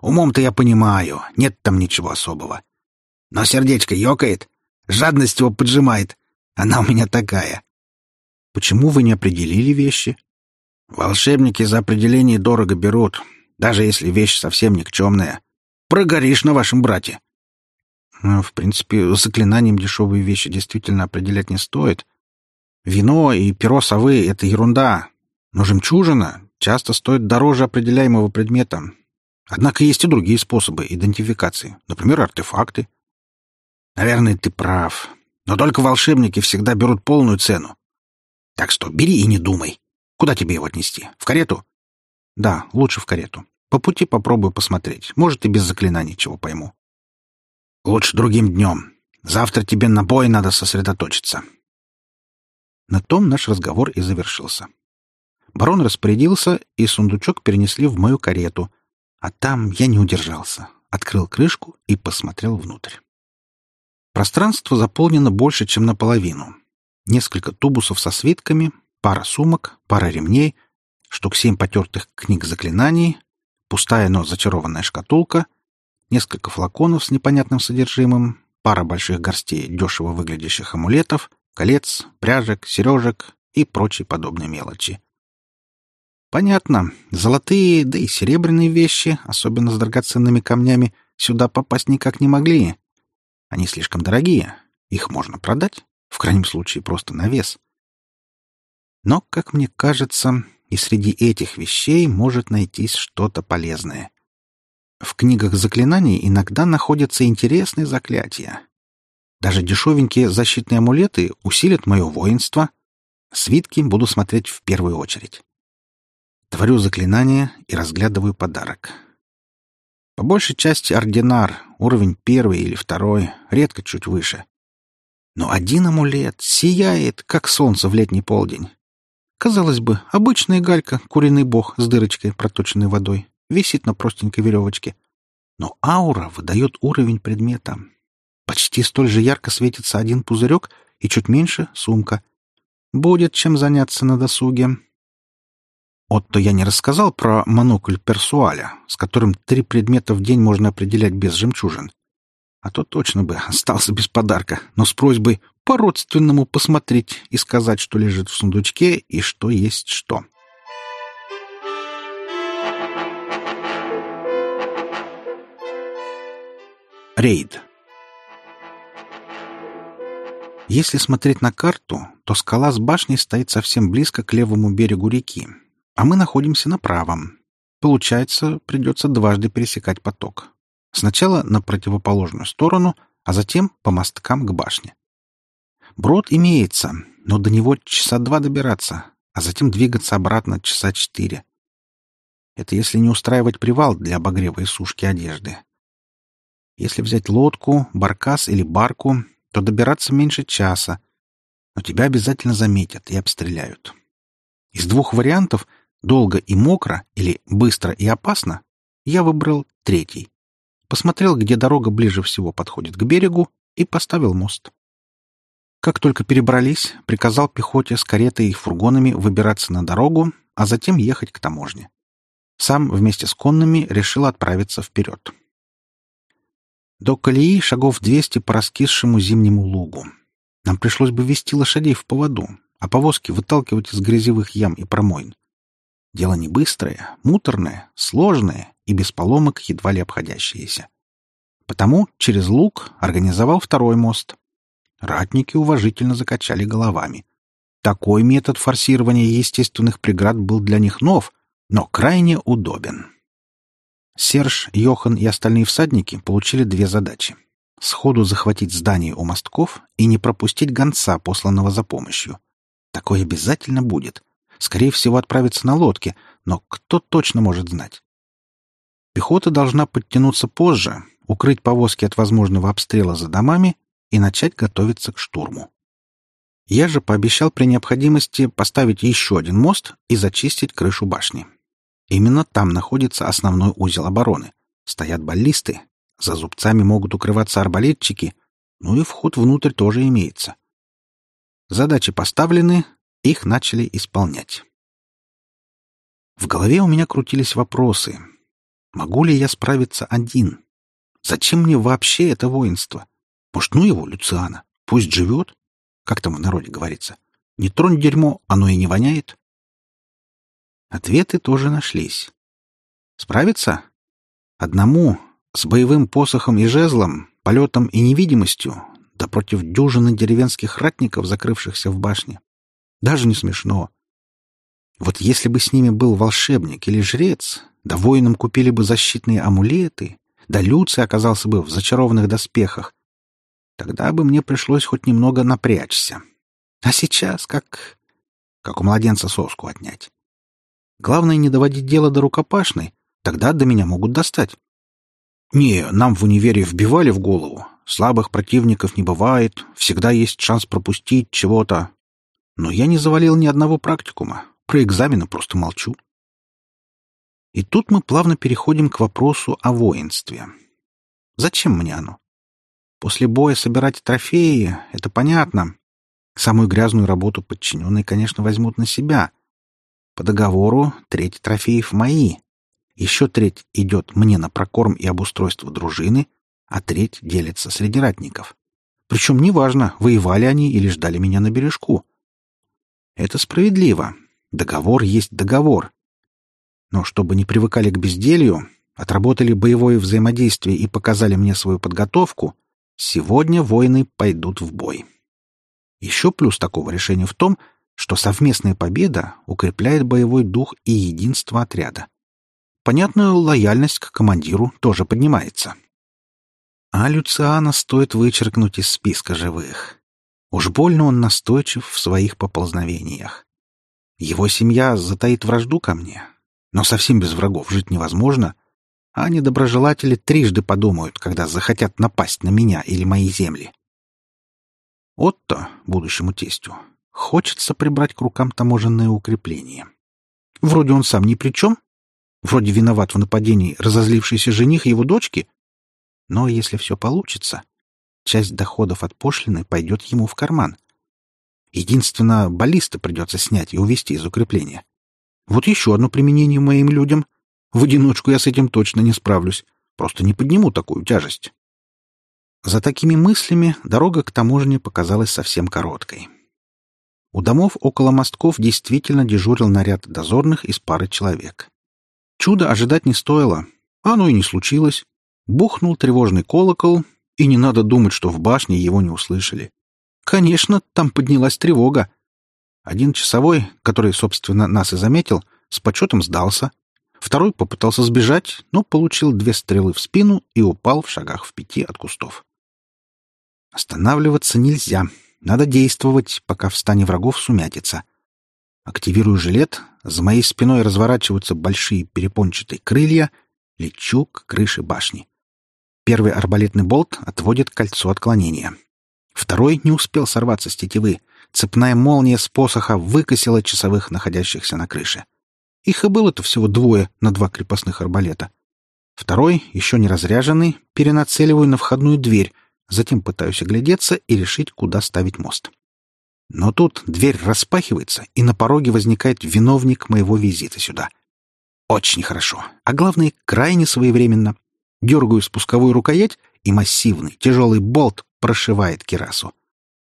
Умом-то я понимаю, нет там ничего особого. Но сердечко ёкает, жадность его поджимает. Она у меня такая. Почему вы не определили вещи? Волшебники за определение дорого берут, даже если вещь совсем никчемная. Прогоришь на вашем брате. Ну, в принципе, заклинанием дешевые вещи действительно определять не стоит. Вино и перо совы — это ерунда, но жемчужина часто стоит дороже определяемого предмета. Однако есть и другие способы идентификации, например, артефакты. Наверное, ты прав, но только волшебники всегда берут полную цену. Так что бери и не думай. Куда тебе его отнести? В карету? Да, лучше в карету. По пути попробую посмотреть. Может, и без заклинаний чего пойму. Лучше другим днем. Завтра тебе на бой надо сосредоточиться. На том наш разговор и завершился. Барон распорядился, и сундучок перенесли в мою карету, а там я не удержался, открыл крышку и посмотрел внутрь. Пространство заполнено больше, чем наполовину. Несколько тубусов со свитками, пара сумок, пара ремней, штук семь потертых книг заклинаний, пустая, но зачарованная шкатулка, несколько флаконов с непонятным содержимым, пара больших горстей дешево выглядящих амулетов, колец, пряжек, сережек и прочей подобной мелочи. Понятно, золотые, да и серебряные вещи, особенно с драгоценными камнями, сюда попасть никак не могли. Они слишком дорогие, их можно продать, в крайнем случае просто на вес — но, как мне кажется, и среди этих вещей может найтись что-то полезное. В книгах заклинаний иногда находятся интересные заклятия. Даже дешевенькие защитные амулеты усилят мое воинство. Свитки буду смотреть в первую очередь. Творю заклинание и разглядываю подарок. По большей части ординар, уровень первый или второй, редко чуть выше. Но один амулет сияет, как солнце в летний полдень. Казалось бы, обычная галька, куриный бог с дырочкой, проточенной водой, висит на простенькой веревочке. Но аура выдает уровень предмета. Почти столь же ярко светится один пузырек и чуть меньше — сумка. Будет чем заняться на досуге. Отто я не рассказал про монокль Персуаля, с которым три предмета в день можно определять без жемчужин. А то точно бы остался без подарка, но с просьбой по-родственному посмотреть и сказать, что лежит в сундучке и что есть что. Рейд. Если смотреть на карту, то скала с башней стоит совсем близко к левому берегу реки, а мы находимся на правом. Получается, придется дважды пересекать поток. Сначала на противоположную сторону, а затем по мосткам к башне. Брод имеется, но до него часа два добираться, а затем двигаться обратно часа четыре. Это если не устраивать привал для обогрева и сушки одежды. Если взять лодку, баркас или барку, то добираться меньше часа, но тебя обязательно заметят и обстреляют. Из двух вариантов — долго и мокро или быстро и опасно — я выбрал третий посмотрел, где дорога ближе всего подходит к берегу, и поставил мост. Как только перебрались, приказал пехоте с каретой и фургонами выбираться на дорогу, а затем ехать к таможне. Сам вместе с конными решил отправиться вперед. До колеи шагов двести по раскисшему зимнему лугу. Нам пришлось бы вести лошадей в поводу, а повозки выталкивать из грязевых ям и промоин. Дело не быстрое, муторное, сложное и без поломок едва ли обходящееся. Потому через луг организовал второй мост. Ратники уважительно закачали головами. Такой метод форсирования естественных преград был для них нов, но крайне удобен. Серж, Йохан и остальные всадники получили две задачи. Сходу захватить здание у мостков и не пропустить гонца, посланного за помощью. Такое обязательно будет. Скорее всего, отправиться на лодке, но кто точно может знать? Пехота должна подтянуться позже, укрыть повозки от возможного обстрела за домами и начать готовиться к штурму. Я же пообещал при необходимости поставить еще один мост и зачистить крышу башни. Именно там находится основной узел обороны. Стоят баллисты, за зубцами могут укрываться арбалетчики, ну и вход внутрь тоже имеется. Задачи поставлены, их начали исполнять. В голове у меня крутились вопросы. Могу ли я справиться один? Зачем мне вообще это воинство? Может, ну его, Люциана? Пусть живет? Как там в народе говорится? Не тронь дерьмо, оно и не воняет. Ответы тоже нашлись. Справиться? Одному, с боевым посохом и жезлом, полетом и невидимостью, да против дюжины деревенских ратников, закрывшихся в башне. Даже не смешно. Вот если бы с ними был волшебник или жрец, да воинам купили бы защитные амулеты, да Люций оказался бы в зачарованных доспехах, тогда бы мне пришлось хоть немного напрячься. А сейчас как... как у младенца соску отнять. Главное не доводить дело до рукопашной, тогда до меня могут достать. Не, нам в универе вбивали в голову. Слабых противников не бывает, всегда есть шанс пропустить чего-то, но я не завалил ни одного практикума. Про экзамены просто молчу. И тут мы плавно переходим к вопросу о воинстве. Зачем мне оно? После боя собирать трофеи — это понятно. Самую грязную работу подчиненные, конечно, возьмут на себя. По договору треть трофеев мои. Еще треть идет мне на прокорм и обустройство дружины, а треть делится среди ратников. Причем неважно, воевали они или ждали меня на бережку. Это справедливо. Договор есть договор. Но чтобы не привыкали к безделью, отработали боевое взаимодействие и показали мне свою подготовку, сегодня воины пойдут в бой. Еще плюс такого решения в том, что совместная победа укрепляет боевой дух и единство отряда. Понятно, лояльность к командиру тоже поднимается. А Люциана стоит вычеркнуть из списка живых. Уж больно он настойчив в своих поползновениях. Его семья затаит вражду ко мне, но совсем без врагов жить невозможно, а недоброжелатели трижды подумают, когда захотят напасть на меня или мои земли. Отто, будущему тестю, хочется прибрать к рукам таможенное укрепление. Вроде он сам ни при чем, вроде виноват в нападении разозлившийся жених его дочки, но если все получится, часть доходов от пошлины пойдет ему в карман. Единственно, баллисты придется снять и увезти из укрепления. Вот еще одно применение моим людям. В одиночку я с этим точно не справлюсь. Просто не подниму такую тяжесть. За такими мыслями дорога к таможне показалась совсем короткой. У домов около мостков действительно дежурил наряд дозорных из пары человек. Чудо ожидать не стоило. Оно и не случилось. Бухнул тревожный колокол, и не надо думать, что в башне его не услышали. Конечно, там поднялась тревога. Один часовой, который, собственно, нас и заметил, с почетом сдался. Второй попытался сбежать, но получил две стрелы в спину и упал в шагах в пяти от кустов. Останавливаться нельзя. Надо действовать, пока в стане врагов сумятится. Активирую жилет, за моей спиной разворачиваются большие перепончатые крылья, лечу к крыше башни. Первый арбалетный болт отводит кольцо отклонения. Второй не успел сорваться с тетивы. Цепная молния с посоха выкосила часовых, находящихся на крыше. Их и было-то всего двое на два крепостных арбалета. Второй, еще не разряженный, перенацеливаю на входную дверь, затем пытаюсь оглядеться и решить, куда ставить мост. Но тут дверь распахивается, и на пороге возникает виновник моего визита сюда. Очень хорошо, а главное, крайне своевременно. Дергаю спусковую рукоять, и массивный, тяжелый болт прошивает кирасу.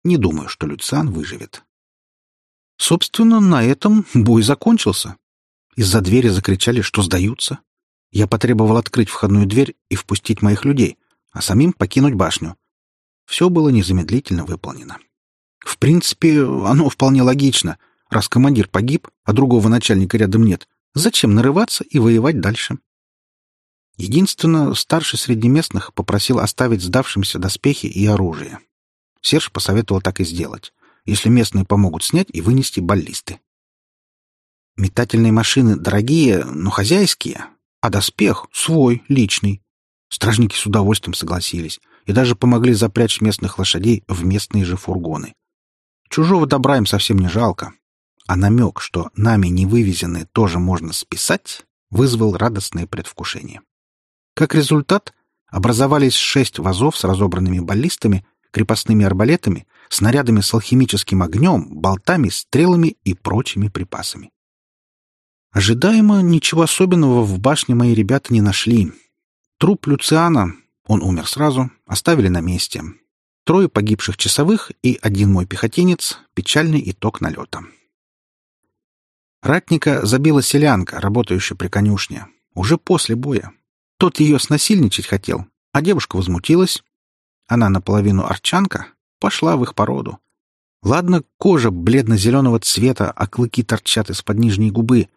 Не думаю, что Люциан выживет. Собственно, на этом бой закончился. Из-за двери закричали, что сдаются. Я потребовал открыть входную дверь и впустить моих людей, а самим покинуть башню. Все было незамедлительно выполнено. В принципе, оно вполне логично. Раз командир погиб, а другого начальника рядом нет, зачем нарываться и воевать дальше? Единственно, старший среди местных попросил оставить сдавшимся доспехи и оружие. Серж посоветовал так и сделать, если местные помогут снять и вынести баллисты. Метательные машины дорогие, но хозяйские, а доспех свой, личный. Стражники с удовольствием согласились и даже помогли запрячь местных лошадей в местные же фургоны. Чужого добра им совсем не жалко. А намек, что нами не вывезенные тоже можно списать, вызвал радостное предвкушение. Как результат, образовались шесть вазов с разобранными баллистами, крепостными арбалетами, снарядами с алхимическим огнем, болтами, стрелами и прочими припасами. Ожидаемо ничего особенного в башне мои ребята не нашли. Труп Люциана, он умер сразу, оставили на месте. Трое погибших часовых и один мой пехотинец — печальный итог налета. Ратника забила селянка, работающая при конюшне, уже после боя, тот ее снасильничать хотел, а девушка возмутилась. Она наполовину арчанка, пошла в их породу. Ладно, кожа бледно-зеленого цвета, а клыки торчат из-под нижней губы.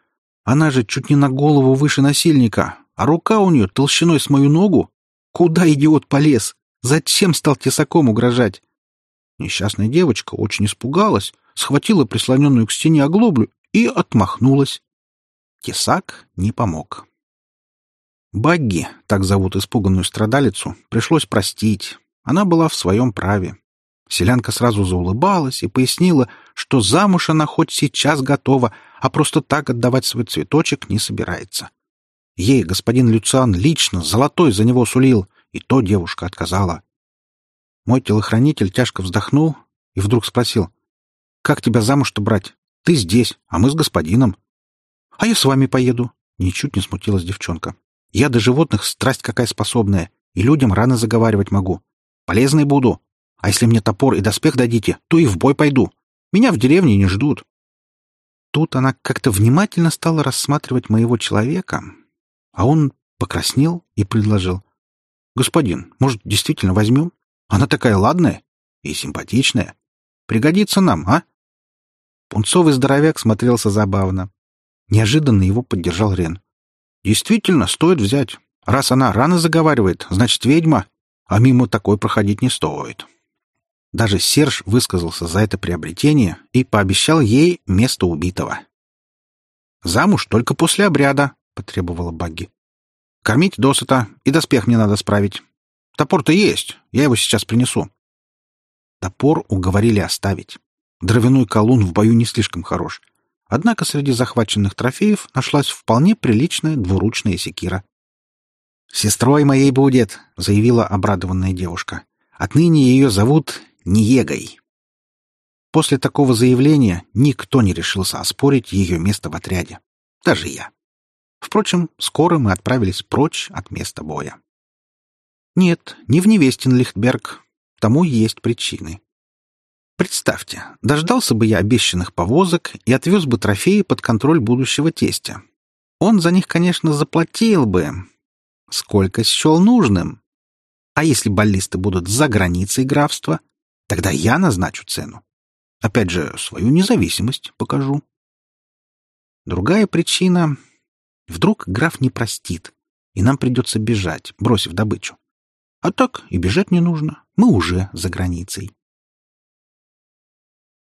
Она же чуть не на голову выше насильника, а рука у нее толщиной с мою ногу. Куда идиот полез? Зачем стал тесаком угрожать? Несчастная девочка очень испугалась, схватила прислоненную к стене оглоблю и отмахнулась. Тесак не помог. Багги, так зовут испуганную страдалицу, пришлось простить. Она была в своем праве. Селянка сразу заулыбалась и пояснила, что замуж она хоть сейчас готова, а просто так отдавать свой цветочек не собирается. Ей господин Люциан лично золотой за него сулил, и то девушка отказала. Мой телохранитель тяжко вздохнул и вдруг спросил, «Как тебя замуж-то брать? Ты здесь, а мы с господином». «А я с вами поеду», — ничуть не смутилась девчонка. Я до животных страсть какая способная, и людям рано заговаривать могу. Полезный буду. А если мне топор и доспех дадите, то и в бой пойду. Меня в деревне не ждут. Тут она как-то внимательно стала рассматривать моего человека, а он покраснел и предложил. «Господин, может, действительно возьмем? Она такая ладная и симпатичная. Пригодится нам, а?» Пунцовый здоровяк смотрелся забавно. Неожиданно его поддержал Рен. «Действительно, стоит взять. Раз она рано заговаривает, значит, ведьма, а мимо такой проходить не стоит». Даже Серж высказался за это приобретение и пообещал ей место убитого. «Замуж только после обряда», — потребовала Багги. «Кормить досыта, и доспех мне надо справить. Топор-то есть, я его сейчас принесу». Топор уговорили оставить. Дровяной колун в бою не слишком хорош. Однако среди захваченных трофеев нашлась вполне приличная двуручная секира. «Сестрой моей будет», — заявила обрадованная девушка. «Отныне ее зовут Ниегой». После такого заявления никто не решился оспорить ее место в отряде. Даже я. Впрочем, скоро мы отправились прочь от места боя. Нет, не в невестин Лихтберг. Тому есть причины. Представьте, дождался бы я обещанных повозок и отвез бы трофеи под контроль будущего тестя. Он за них, конечно, заплатил бы. Сколько счел нужным. А если баллисты будут за границей графства, тогда я назначу цену. Опять же, свою независимость покажу. Другая причина — вдруг граф не простит, и нам придется бежать, бросив добычу. А так и бежать не нужно, мы уже за границей.